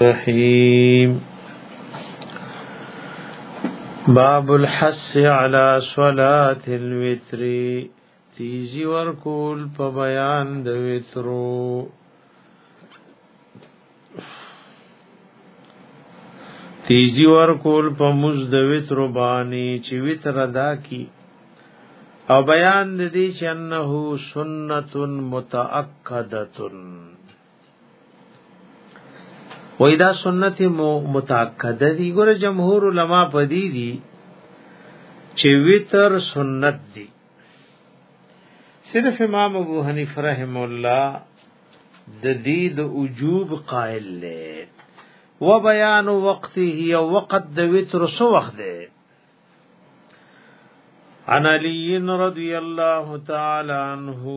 الرحيم باب الحس على صلاة الوتر تیزی ورکول په بیان د وترو تیزی ورکول په مز د وترو باندې چې وتر ادا کی او بیان د دې چې انه سنت متأکدتن وای دا سنت متأکده دی ګوره جمهور علما پدی دی چې وتر سنت دی صرف امام ابو حنیفه رحم الله د دې د وجوب قائل دی و بیان وقته او وقت د وتر سو وخت دی عن علی رضی الله تعالی عنہ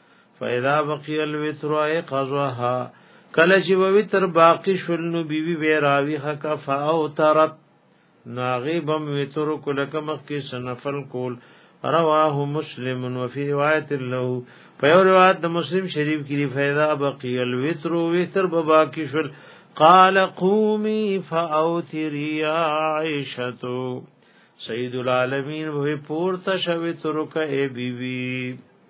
فاذا بقي الوتر ايقظها کله چې ووتر باقی شول نو بیبي به راوي حق فاوترت ناغيبم وتر کلک مخ کې سنفل کول رواه مسلم وفي روایت له په یو روایت د مسلم شریف کې دی فیضا بقی الوتر وتر به باقی شول قال قومي فاوتري يا عائشه سيد العالمين وه پورته شوي ترکه بي بي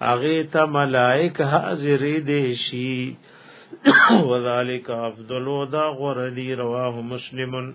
هغه ته ملائک حاضر دي شي وذالک افضل دا غردی رواه مسلمن